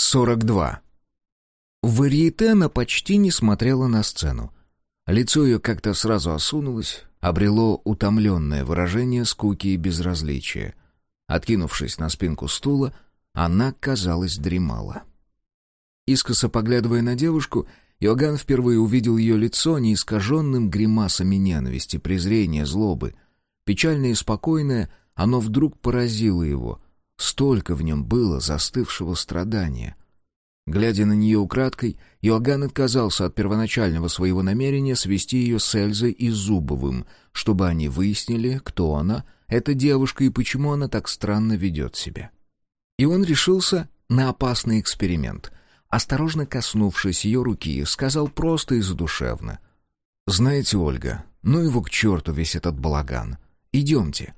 42. В варьете она почти не смотрела на сцену. Лицо ее как-то сразу осунулось, обрело утомленное выражение скуки и безразличия. Откинувшись на спинку стула, она, казалось, дремала. Искоса поглядывая на девушку, Иоганн впервые увидел ее лицо неискаженным гримасами ненависти, презрения, злобы. Печальное и спокойное, оно вдруг поразило его. Столько в нем было застывшего страдания. Глядя на нее украдкой, Иоганн отказался от первоначального своего намерения свести ее с Эльзой и Зубовым, чтобы они выяснили, кто она, эта девушка и почему она так странно ведет себя. И он решился на опасный эксперимент. Осторожно коснувшись ее руки, сказал просто и задушевно. «Знаете, Ольга, ну его к черту весь этот балаган. Идемте».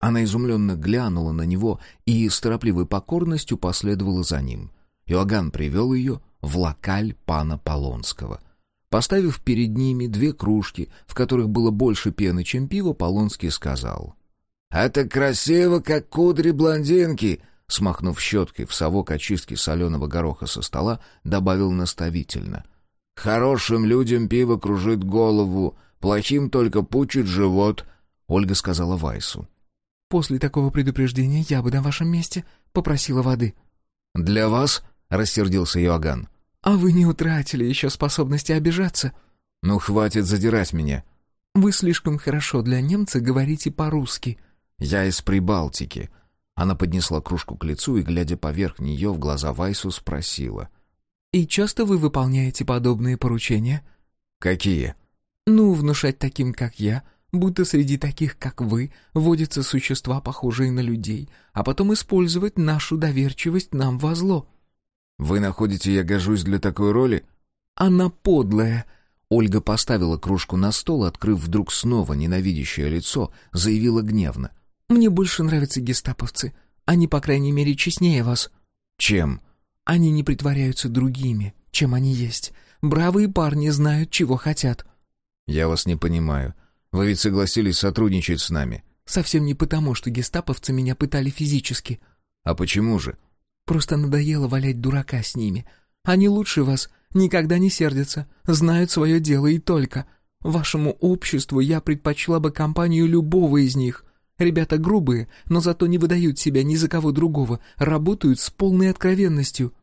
Она изумленно глянула на него и с торопливой покорностью последовала за ним — Иоганн привел ее в локаль пана Полонского. Поставив перед ними две кружки, в которых было больше пены, чем пива, Полонский сказал. «Это красиво, как кудри блондинки!» Смахнув щеткой в совок очистки соленого гороха со стола, добавил наставительно. «Хорошим людям пиво кружит голову, плохим только пучит живот», — Ольга сказала Вайсу. «После такого предупреждения я бы на вашем месте попросила воды». «Для вас?» — рассердился Иоганн. «А вы не утратили еще способности обижаться?» «Ну, хватит задирать меня». «Вы слишком хорошо для немца говорите по-русски». «Я из Прибалтики». Она поднесла кружку к лицу и, глядя поверх нее, в глаза Вайсу спросила. «И часто вы выполняете подобные поручения?» «Какие?» «Ну, внушать таким, как я, будто среди таких, как вы, водятся существа, похожие на людей, а потом использовать нашу доверчивость нам во зло». «Вы находите, я гожусь для такой роли?» «Она подлая!» Ольга поставила кружку на стол, открыв вдруг снова ненавидящее лицо, заявила гневно. «Мне больше нравятся гестаповцы. Они, по крайней мере, честнее вас». «Чем?» «Они не притворяются другими, чем они есть. Бравые парни знают, чего хотят». «Я вас не понимаю. Вы ведь согласились сотрудничать с нами». «Совсем не потому, что гестаповцы меня пытали физически». «А почему же?» Просто надоело валять дурака с ними. Они лучше вас, никогда не сердятся, знают свое дело и только. Вашему обществу я предпочла бы компанию любого из них. Ребята грубые, но зато не выдают себя ни за кого другого, работают с полной откровенностью».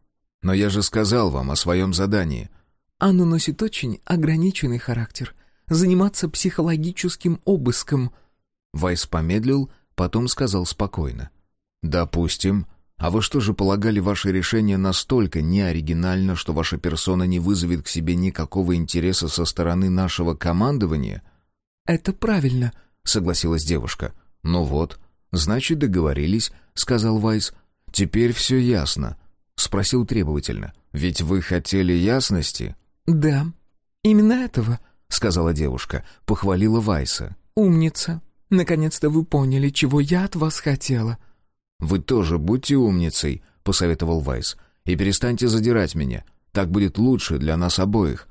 «Но я же сказал вам о своем задании». «Оно носит очень ограниченный характер. Заниматься психологическим обыском». Вайс помедлил, потом сказал спокойно. «Допустим, а вы что же полагали ваше решение настолько неоригинально, что ваша персона не вызовет к себе никакого интереса со стороны нашего командования? Это правильно, согласилась девушка. Ну вот, значит, договорились, сказал Вайс. Теперь все ясно, спросил требовательно. Ведь вы хотели ясности? Да, именно этого, сказала девушка, похвалила Вайса. Умница. Наконец-то вы поняли, чего я от вас хотела. «Вы тоже будьте умницей», — посоветовал Вайс. «И перестаньте задирать меня. Так будет лучше для нас обоих».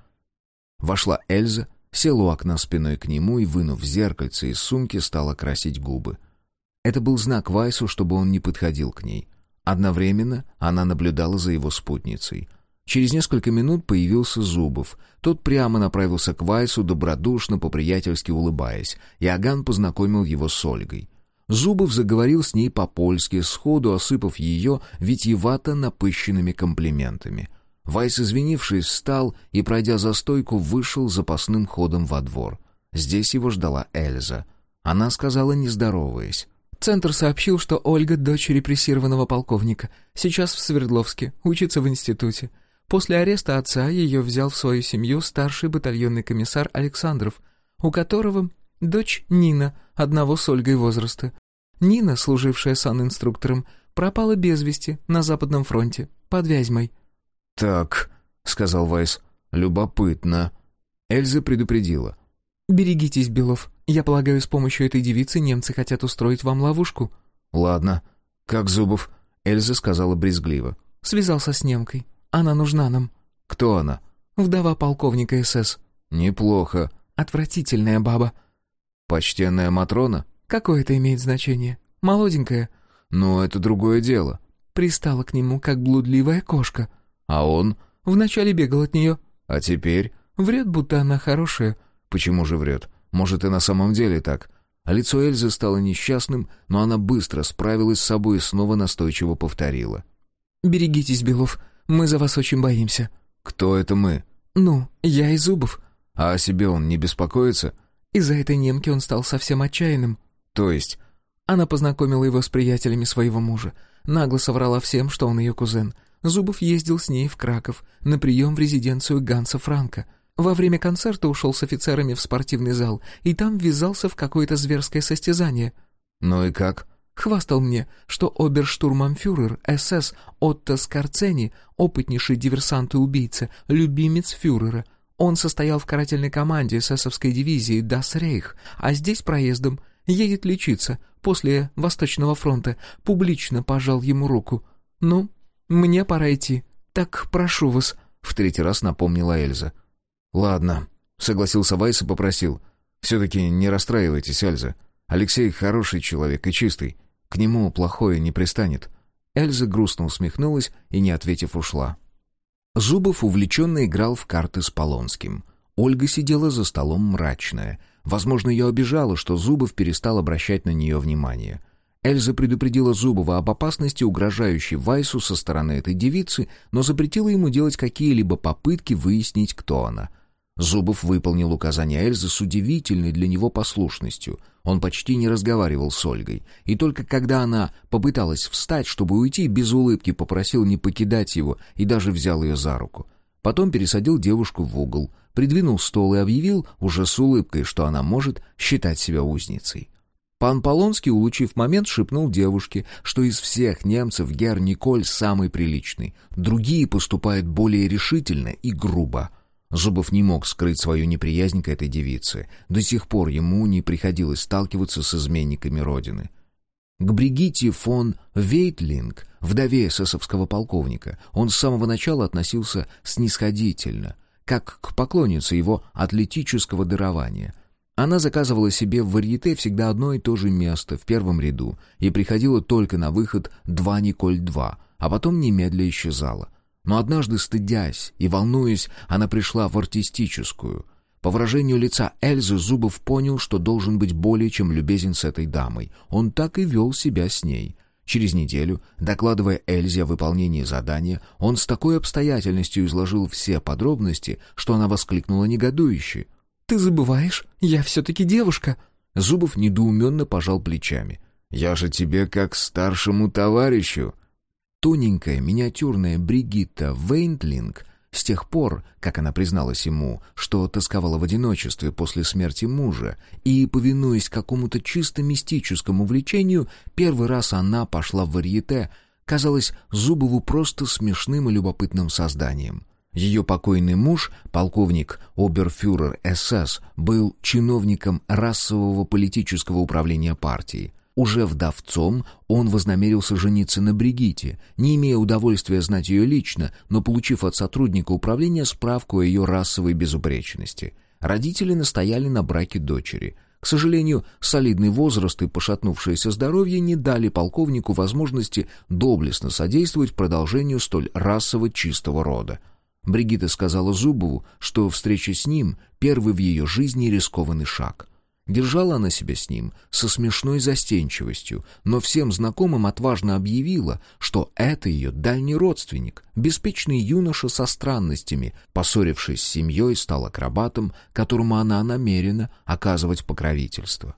Вошла Эльза, села у окна спиной к нему и, вынув зеркальце из сумки, стала красить губы. Это был знак Вайсу, чтобы он не подходил к ней. Одновременно она наблюдала за его спутницей. Через несколько минут появился Зубов. Тот прямо направился к Вайсу, добродушно, по-приятельски улыбаясь. Иоганн познакомил его с Ольгой. Зубов заговорил с ней по-польски, сходу осыпав ее витьевато напыщенными комплиментами. Вайс, извинившись, встал и, пройдя за стойку, вышел запасным ходом во двор. Здесь его ждала Эльза. Она сказала, не здороваясь. «Центр сообщил, что Ольга — дочь репрессированного полковника. Сейчас в Свердловске, учится в институте. После ареста отца ее взял в свою семью старший батальонный комиссар Александров, у которого Дочь Нина, одного с Ольгой возраста. Нина, служившая санинструктором, пропала без вести на Западном фронте, под Вязьмой. «Так», — сказал Вайс, — «любопытно». Эльза предупредила. «Берегитесь, Белов. Я полагаю, с помощью этой девицы немцы хотят устроить вам ловушку». «Ладно. Как Зубов?» Эльза сказала брезгливо. «Связался с немкой. Она нужна нам». «Кто она?» «Вдова полковника СС». «Неплохо». «Отвратительная баба. «Почтенная Матрона?» «Какое это имеет значение? Молоденькая?» «Ну, это другое дело». Пристала к нему, как блудливая кошка. А он? Вначале бегал от нее. А теперь? Врет, будто она хорошая. Почему же врет? Может, и на самом деле так? А лицо Эльзы стало несчастным, но она быстро справилась с собой и снова настойчиво повторила. «Берегитесь, Белов, мы за вас очень боимся». «Кто это мы?» «Ну, я и Зубов». «А о себе он не беспокоится?» Из-за этой немки он стал совсем отчаянным. «То есть?» Она познакомила его с приятелями своего мужа. Нагло соврала всем, что он ее кузен. Зубов ездил с ней в Краков на прием в резиденцию Ганса Франка. Во время концерта ушел с офицерами в спортивный зал и там ввязался в какое-то зверское состязание. «Ну и как?» Хвастал мне, что оберштурманфюрер СС Отто Скорцени, опытнейший диверсант и убийца, любимец фюрера. Он состоял в карательной команде эсэсовской дивизии «Дас Рейх», а здесь проездом едет лечиться. После Восточного фронта публично пожал ему руку. «Ну, мне пора идти. Так прошу вас», — в третий раз напомнила Эльза. «Ладно», — согласился Вайс и попросил. «Все-таки не расстраивайтесь, Эльза. Алексей хороший человек и чистый. К нему плохое не пристанет». Эльза грустно усмехнулась и, не ответив, ушла. Зубов увлеченно играл в карты с Полонским. Ольга сидела за столом мрачная. Возможно, ее обижало, что Зубов перестал обращать на нее внимание. Эльза предупредила Зубова об опасности, угрожающей Вайсу со стороны этой девицы, но запретила ему делать какие-либо попытки выяснить, кто она — Зубов выполнил указания Эльзы с удивительной для него послушностью. Он почти не разговаривал с Ольгой, и только когда она попыталась встать, чтобы уйти, без улыбки попросил не покидать его и даже взял ее за руку. Потом пересадил девушку в угол, придвинул стол и объявил уже с улыбкой, что она может считать себя узницей. Пан Полонский, улучив момент, шепнул девушке, что из всех немцев Гер Николь самый приличный, другие поступают более решительно и грубо — Зубов не мог скрыть свою неприязнь к этой девице. До сих пор ему не приходилось сталкиваться с изменниками Родины. К Бригитте фон Вейтлинг, вдове эсэсовского полковника, он с самого начала относился снисходительно, как к поклоннице его атлетического дарования. Она заказывала себе в варьете всегда одно и то же место в первом ряду и приходила только на выход «Два Николь-2», а потом немедля исчезала. Но однажды, стыдясь и волнуясь, она пришла в артистическую. По выражению лица Эльзы Зубов понял, что должен быть более чем любезен с этой дамой. Он так и вел себя с ней. Через неделю, докладывая Эльзе о выполнении задания, он с такой обстоятельностью изложил все подробности, что она воскликнула негодующе. «Ты забываешь? Я все-таки девушка!» Зубов недоуменно пожал плечами. «Я же тебе как старшему товарищу!» Тоненькая, миниатюрная Бригитта Вейнтлинг с тех пор, как она призналась ему, что тосковала в одиночестве после смерти мужа, и, повинуясь какому-то чисто мистическому влечению, первый раз она пошла в варьете, казалась Зубову просто смешным и любопытным созданием. Ее покойный муж, полковник оберфюрер СС, был чиновником расового политического управления партии — уже вдовцом он вознамерился жениться на Бригите, не имея удовольствия знать ее лично, но получив от сотрудника управления справку о ее расовой безупречности. Родители настояли на браке дочери. К сожалению, солидный возраст и пошатнувшееся здоровье не дали полковнику возможности доблестно содействовать продолжению столь расово чистого рода. Бригита сказала Зубову, что встреча с ним — первый в ее жизни рискованный шаг — Держала она себя с ним со смешной застенчивостью, но всем знакомым отважно объявила, что это ее дальний родственник, беспечный юноша со странностями, поссорившись с семьей, стал акробатом, которому она намерена оказывать покровительство.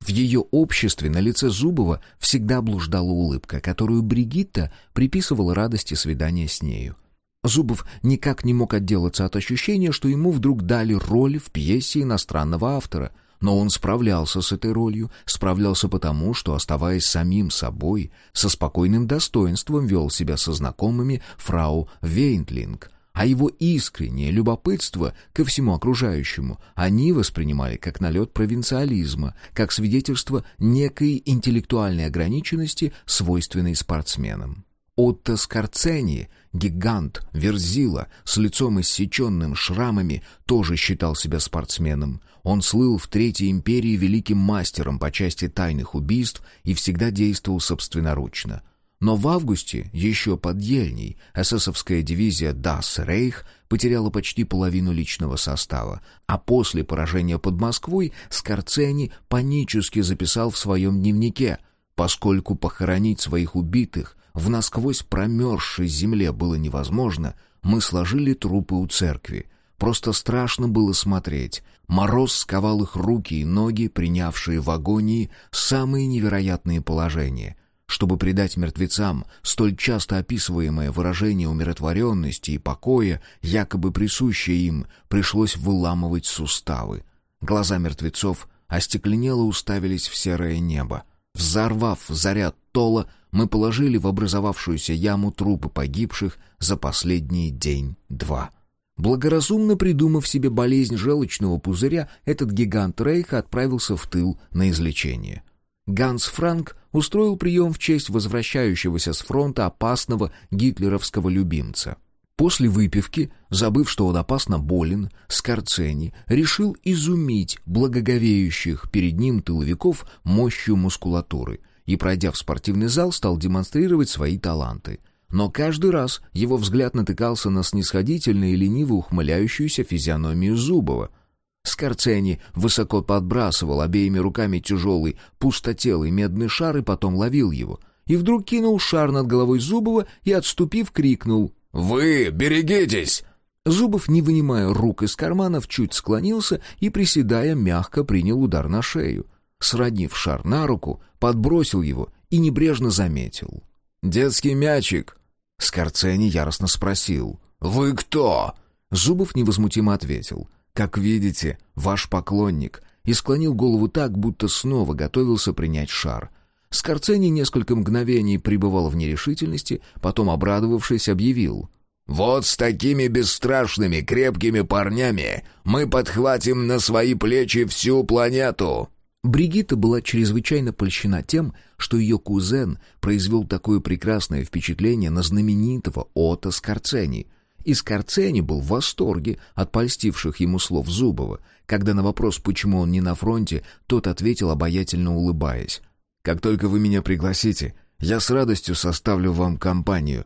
В ее обществе на лице Зубова всегда блуждала улыбка, которую Бригитта приписывала радости свидания с нею. Зубов никак не мог отделаться от ощущения, что ему вдруг дали роль в пьесе иностранного автора — но он справлялся с этой ролью, справлялся потому, что, оставаясь самим собой, со спокойным достоинством вел себя со знакомыми фрау Вейнтлинг, а его искреннее любопытство ко всему окружающему они воспринимали как налет провинциализма, как свидетельство некой интеллектуальной ограниченности, свойственной спортсменам. Отто Скорцени, гигант, верзила, с лицом иссеченным шрамами, тоже считал себя спортсменом. Он слыл в Третьей империи великим мастером по части тайных убийств и всегда действовал собственноручно. Но в августе, еще под Ельней, эсэсовская дивизия «Das Рейх» потеряла почти половину личного состава, а после поражения под Москвой Скорцени панически записал в своем дневнике, поскольку похоронить своих убитых в насквозь промерзшей земле было невозможно, мы сложили трупы у церкви. Просто страшно было смотреть. Мороз сковал их руки и ноги, принявшие в агонии самые невероятные положения — чтобы придать мертвецам столь часто описываемое выражение умиротворенности и покоя, якобы присущее им, пришлось выламывать суставы. Глаза мертвецов остекленело уставились в серое небо. Взорвав заряд тола, мы положили в образовавшуюся яму трупы погибших за последний день-два. Благоразумно придумав себе болезнь желчного пузыря, этот гигант Рейха отправился в тыл на излечение. Ганс Франк устроил прием в честь возвращающегося с фронта опасного гитлеровского любимца. После выпивки, забыв, что он опасно болен, Скорцени решил изумить благоговеющих перед ним тыловиков мощью мускулатуры и, пройдя в спортивный зал, стал демонстрировать свои таланты. Но каждый раз его взгляд натыкался на снисходительно и лениво ухмыляющуюся физиономию Зубова — Скорцени высоко подбрасывал обеими руками тяжелый, пустотелый медный шар и потом ловил его. И вдруг кинул шар над головой Зубова и, отступив, крикнул «Вы берегитесь!» Зубов, не вынимая рук из карманов, чуть склонился и, приседая, мягко принял удар на шею. Сроднив шар на руку, подбросил его и небрежно заметил. «Детский мячик!» Скорцени яростно спросил. «Вы кто?» Зубов невозмутимо ответил. «Как видите, ваш поклонник», и склонил голову так, будто снова готовился принять шар. Скорцени несколько мгновений пребывал в нерешительности, потом, обрадовавшись, объявил. «Вот с такими бесстрашными, крепкими парнями мы подхватим на свои плечи всю планету!» Бригитта была чрезвычайно польщена тем, что ее кузен произвел такое прекрасное впечатление на знаменитого Ота Скорцени — и Скорцени был в восторге от польстивших ему слов Зубова. Когда на вопрос, почему он не на фронте, тот ответил, обаятельно улыбаясь. «Как только вы меня пригласите, я с радостью составлю вам компанию».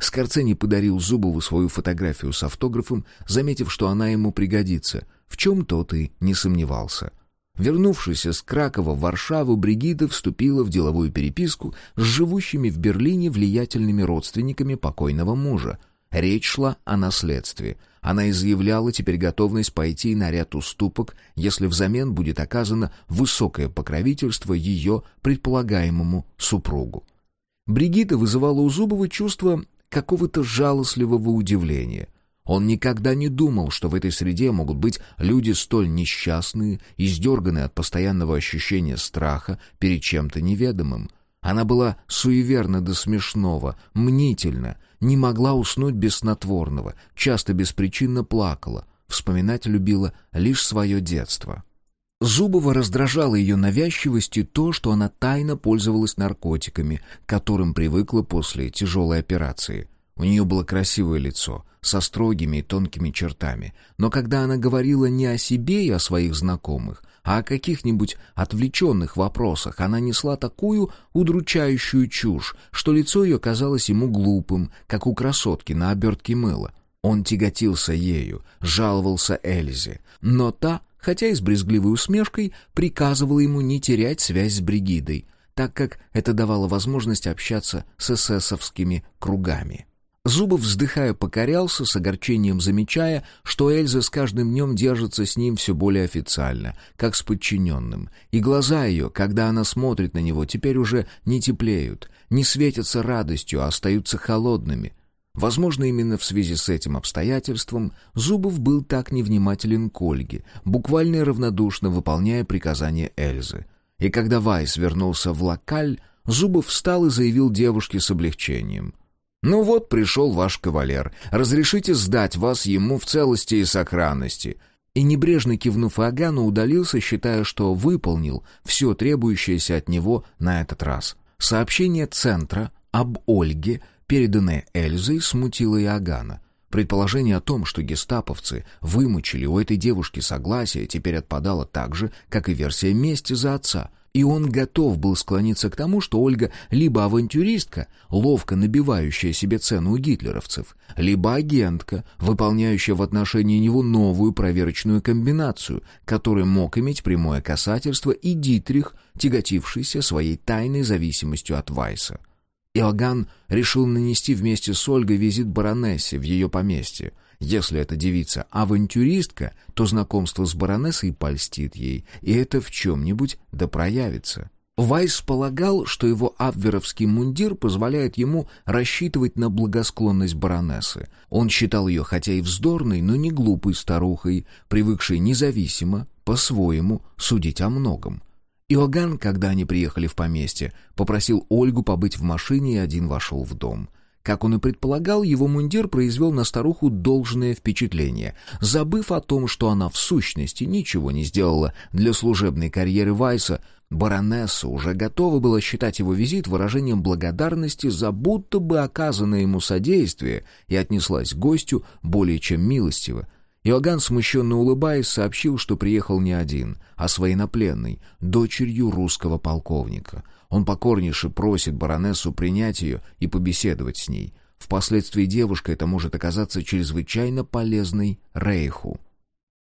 Скорцени подарил Зубову свою фотографию с автографом, заметив, что она ему пригодится, в чем тот и не сомневался. Вернувшись из Кракова в Варшаву, Бригида вступила в деловую переписку с живущими в Берлине влиятельными родственниками покойного мужа, Речь шла о наследстве. Она изъявляла теперь готовность пойти на ряд уступок, если взамен будет оказано высокое покровительство ее предполагаемому супругу. Бригита вызывала у Зубова чувство какого-то жалостливого удивления. Он никогда не думал, что в этой среде могут быть люди столь несчастные, издерганные от постоянного ощущения страха перед чем-то неведомым. Она была суеверна до смешного, мнительна, не могла уснуть без снотворного, часто беспричинно плакала, вспоминать любила лишь свое детство. Зубова раздражала ее навязчивость то, что она тайно пользовалась наркотиками, к которым привыкла после тяжелой операции. У нее было красивое лицо, со строгими и тонкими чертами, но когда она говорила не о себе и о своих знакомых, а о каких-нибудь отвлеченных вопросах она несла такую удручающую чушь, что лицо ее казалось ему глупым, как у красотки на обертке мыла. Он тяготился ею, жаловался Эльзе, но та, хотя и с брезгливой усмешкой, приказывала ему не терять связь с Бригидой, так как это давало возможность общаться с эсэсовскими кругами. Зубов, вздыхая, покорялся, с огорчением замечая, что Эльза с каждым днем держится с ним все более официально, как с подчиненным, и глаза ее, когда она смотрит на него, теперь уже не теплеют, не светятся радостью, а остаются холодными. Возможно, именно в связи с этим обстоятельством Зубов был так невнимателен к Ольге, буквально равнодушно выполняя приказания Эльзы. И когда Вайс вернулся в локаль, Зубов встал и заявил девушке с облегчением — «Ну вот, пришел ваш кавалер. Разрешите сдать вас ему в целости и сохранности». И небрежно кивнув Агану, удалился, считая, что выполнил все требующееся от него на этот раз. Сообщение центра об Ольге, переданное Эльзой, смутило Иоганна. Предположение о том, что гестаповцы вымучили у этой девушки согласие, теперь отпадало так же, как и версия мести за отца — И он готов был склониться к тому, что Ольга либо авантюристка, ловко набивающая себе цену у гитлеровцев, либо агентка, выполняющая в отношении него новую проверочную комбинацию, которой мог иметь прямое касательство и Дитрих, тяготившийся своей тайной зависимостью от Вайса. Иоганн решил нанести вместе с Ольгой визит баронессе в ее поместье — если эта девица авантюристка, то знакомство с баронессой польстит ей, и это в чем-нибудь да проявится. Вайс полагал, что его абверовский мундир позволяет ему рассчитывать на благосклонность баронессы. Он считал ее хотя и вздорной, но не глупой старухой, привыкшей независимо, по-своему, судить о многом. Иоганн, когда они приехали в поместье, попросил Ольгу побыть в машине и один вошел в дом. Как он и предполагал, его мундир произвел на старуху должное впечатление, забыв о том, что она в сущности ничего не сделала для служебной карьеры Вайса, баронесса уже готова была считать его визит выражением благодарности за будто бы оказанное ему содействие и отнеслась к гостю более чем милостиво, Иоганн, смущенно улыбаясь, сообщил, что приехал не один, а с военнопленной, дочерью русского полковника. Он покорнейше просит баронессу принять ее и побеседовать с ней. Впоследствии девушка это может оказаться чрезвычайно полезной Рейху.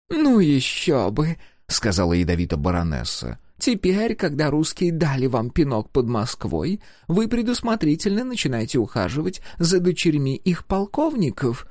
«Ну еще бы!» — сказала ядовито баронесса. «Теперь, когда русские дали вам пинок под Москвой, вы предусмотрительно начинаете ухаживать за дочерьми их полковников».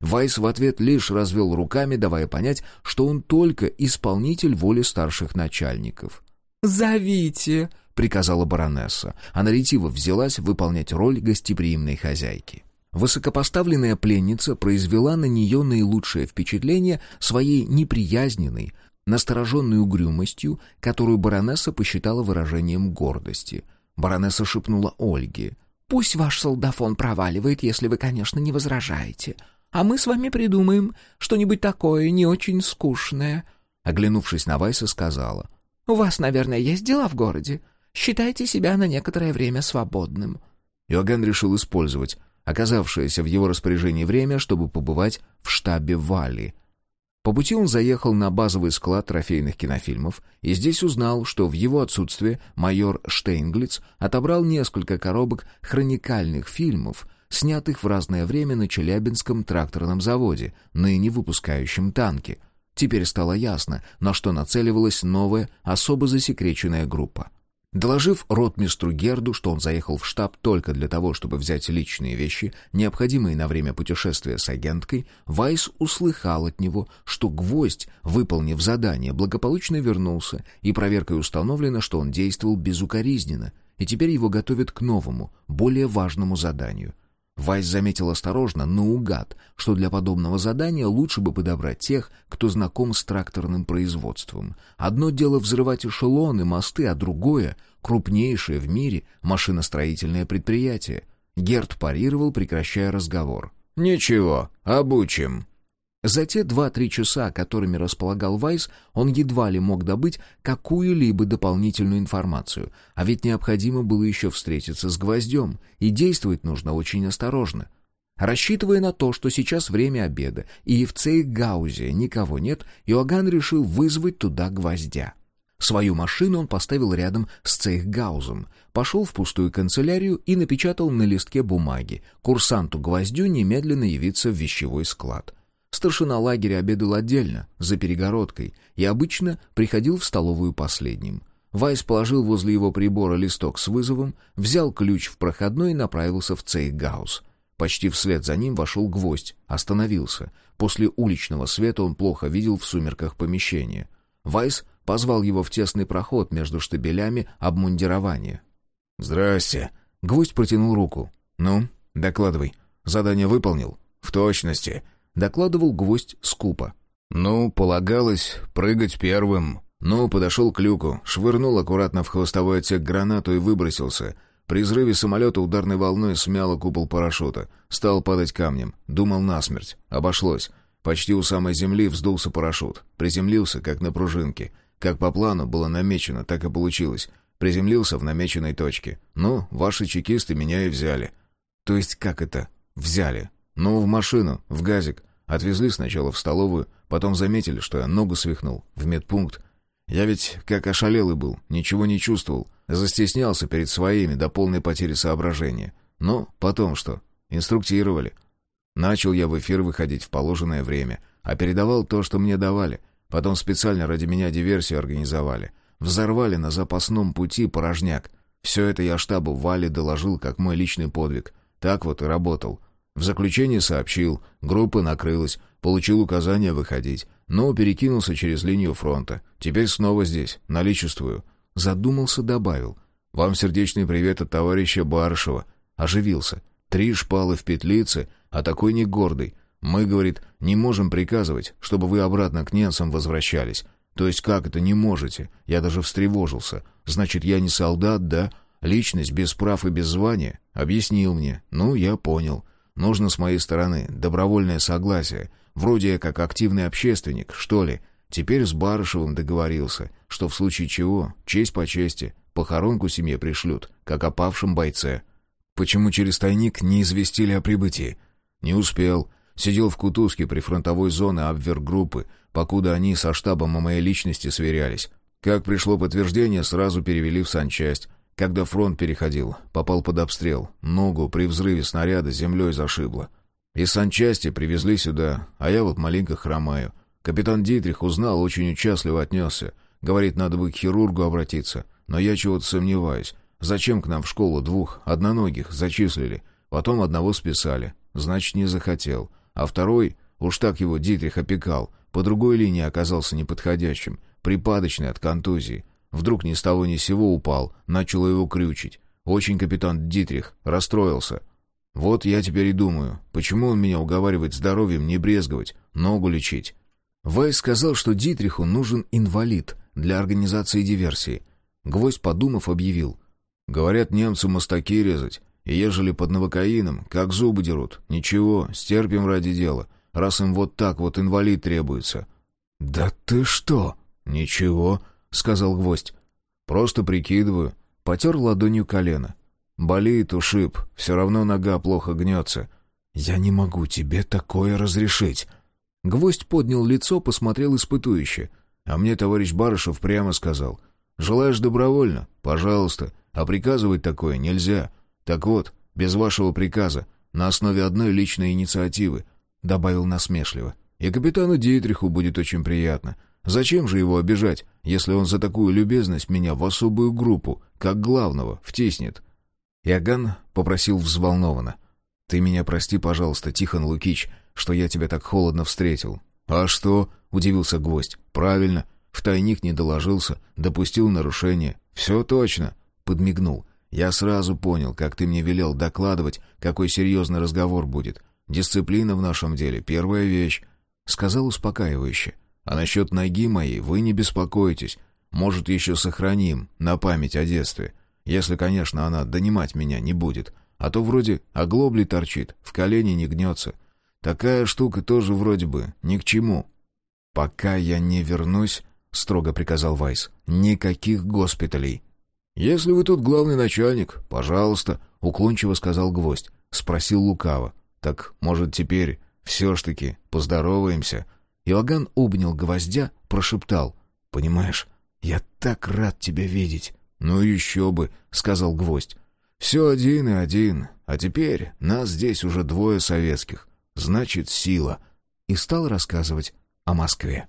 Вайс в ответ лишь развел руками, давая понять, что он только исполнитель воли старших начальников. «Зовите!» — приказала баронесса. Она ретиво взялась выполнять роль гостеприимной хозяйки. Высокопоставленная пленница произвела на нее наилучшее впечатление своей неприязненной, настороженной угрюмостью, которую баронесса посчитала выражением гордости. Баронесса шепнула Ольге. «Пусть ваш солдафон проваливает, если вы, конечно, не возражаете а мы с вами придумаем что-нибудь такое не очень скучное». Оглянувшись на Вайса, сказала. «У вас, наверное, есть дела в городе? Считайте себя на некоторое время свободным». Иоганн решил использовать оказавшееся в его распоряжении время, чтобы побывать в штабе Вали. По пути он заехал на базовый склад трофейных кинофильмов и здесь узнал, что в его отсутствие майор Штейнглиц отобрал несколько коробок хроникальных фильмов — снятых в разное время на Челябинском тракторном заводе, ныне выпускающем танки. Теперь стало ясно, на что нацеливалась новая, особо засекреченная группа. Доложив ротмистру Герду, что он заехал в штаб только для того, чтобы взять личные вещи, необходимые на время путешествия с агенткой, Вайс услыхал от него, что гвоздь, выполнив задание, благополучно вернулся, и проверкой установлено, что он действовал безукоризненно, и теперь его готовят к новому, более важному заданию. Вайс заметил осторожно, наугад, что для подобного задания лучше бы подобрать тех, кто знаком с тракторным производством. Одно дело взрывать эшелоны, мосты, а другое — крупнейшее в мире машиностроительное предприятие. Герд парировал, прекращая разговор. «Ничего, обучим». За те два-три часа, которыми располагал Вайс, он едва ли мог добыть какую-либо дополнительную информацию, а ведь необходимо было еще встретиться с гвоздем, и действовать нужно очень осторожно. Рассчитывая на то, что сейчас время обеда, и в Цейгаузе никого нет, Иоганн решил вызвать туда гвоздя. Свою машину он поставил рядом с Цейхгаузом, пошел в пустую канцелярию и напечатал на листке бумаги курсанту Гвоздю немедленно явиться в вещевой склад — Старшина лагеря обедал отдельно, за перегородкой, и обычно приходил в столовую последним. Вайс положил возле его прибора листок с вызовом, взял ключ в проходной и направился в Цейгаус. Почти вслед за ним вошел гвоздь, остановился. После уличного света он плохо видел в сумерках помещения. Вайс позвал его в тесный проход между штабелями обмундирования. «Здрасте». Гвоздь протянул руку. «Ну, докладывай. Задание выполнил?» «В точности докладывал гвоздь скупо. «Ну, полагалось прыгать первым». Ну, подошел к люку, швырнул аккуратно в хвостовой отсек гранату и выбросился. При взрыве самолета ударной волной смяло купол парашюта. Стал падать камнем. Думал насмерть. Обошлось. Почти у самой земли вздулся парашют. Приземлился, как на пружинке. Как по плану было намечено, так и получилось. Приземлился в намеченной точке. Ну, ваши чекисты меня и взяли. То есть как это «взяли»? Ну, в машину, в газик. Отвезли сначала в столовую, потом заметили, что я ногу свихнул, в медпункт. Я ведь как ошалелый был, ничего не чувствовал. Застеснялся перед своими до полной потери соображения. Ну, потом что? Инструктировали. Начал я в эфир выходить в положенное время, а передавал то, что мне давали. Потом специально ради меня диверсию организовали. Взорвали на запасном пути порожняк. Все это я штабу Вали доложил как мой личный подвиг. Так вот и работал. В заключение сообщил, группа накрылась, получил указание выходить, но перекинулся через линию фронта. Теперь снова здесь, наличествую. Задумался, добавил. «Вам сердечный привет от товарища Барышева». Оживился. «Три шпалы в петлице, а такой не гордый. Мы, говорит, не можем приказывать, чтобы вы обратно к немцам возвращались. То есть как это не можете? Я даже встревожился. Значит, я не солдат, да? Личность без прав и без звания? Объяснил мне. Ну, я понял. Нужно с моей стороны добровольное согласие. Вроде я как активный общественник, что ли. Теперь с Барышевым договорился, что в случае чего, честь по чести, похоронку семье пришлют, как опавшим бойце. Почему через тайник не известили о прибытии? Не успел. Сидел в кутузке при фронтовой зоне обвергруппы, покуда они со штабом о моей личности сверялись. Как пришло подтверждение, сразу перевели в санчасть. Когда фронт переходил, попал под обстрел. Ногу при взрыве снаряда землей зашибло. Из санчасти привезли сюда, а я вот маленько хромаю. Капитан Дитрих узнал, очень участливо отнесся. Говорит, надо бы к хирургу обратиться. Но я чего-то сомневаюсь. Зачем к нам в школу двух одноногих зачислили? Потом одного списали. Значит, не захотел. А второй, уж так его Дитрих опекал, по другой линии оказался неподходящим, припадочный от контузии. Вдруг ни с того ни сего упал, начал его крючить. Очень капитан Дитрих расстроился. Вот я теперь и думаю, почему он меня уговаривает здоровьем не брезговать, ногу лечить. Вайс сказал, что Дитриху нужен инвалид для организации диверсии. Гвоздь, подумав, объявил. Говорят, немцы мостаки резать. И ежели под новокаином, как зубы дерут, ничего, стерпим ради дела, раз им вот так вот инвалид требуется. — Да ты что? — Ничего, — сказал гвоздь. — Просто прикидываю. Потер ладонью колено. Болит, ушиб, все равно нога плохо гнется. Я не могу тебе такое разрешить. Гвоздь поднял лицо, посмотрел испытующе. А мне товарищ Барышев прямо сказал. Желаешь добровольно? Пожалуйста. А приказывать такое нельзя. Так вот, без вашего приказа, на основе одной личной инициативы, добавил насмешливо. И капитану Дитриху будет очень приятно. Зачем же его обижать, если он за такую любезность меня в особую группу, как главного, втиснет? Иоганн попросил взволнованно. «Ты меня прости, пожалуйста, Тихон Лукич, что я тебя так холодно встретил». «А что?» — удивился гвоздь. «Правильно. В тайник не доложился, допустил нарушение. Все точно», — подмигнул. «Я сразу понял, как ты мне велел докладывать, какой серьезный разговор будет. Дисциплина в нашем деле — первая вещь», — сказал успокаивающе. «А насчет ноги моей вы не беспокойтесь. Может, еще сохраним на память о детстве. Если, конечно, она донимать меня не будет. А то вроде оглобли торчит, в колени не гнется. Такая штука тоже вроде бы ни к чему». «Пока я не вернусь», — строго приказал Вайс, — «никаких госпиталей». «Если вы тут главный начальник, пожалуйста», — уклончиво сказал гвоздь. Спросил лукаво. «Так, может, теперь все ж таки поздороваемся?» Иоганн обнял гвоздя, прошептал. «Понимаешь, я так рад тебя видеть». «Ну еще бы», — сказал гвоздь. «Все один и один, а теперь нас здесь уже двое советских. Значит, сила». И стал рассказывать о Москве.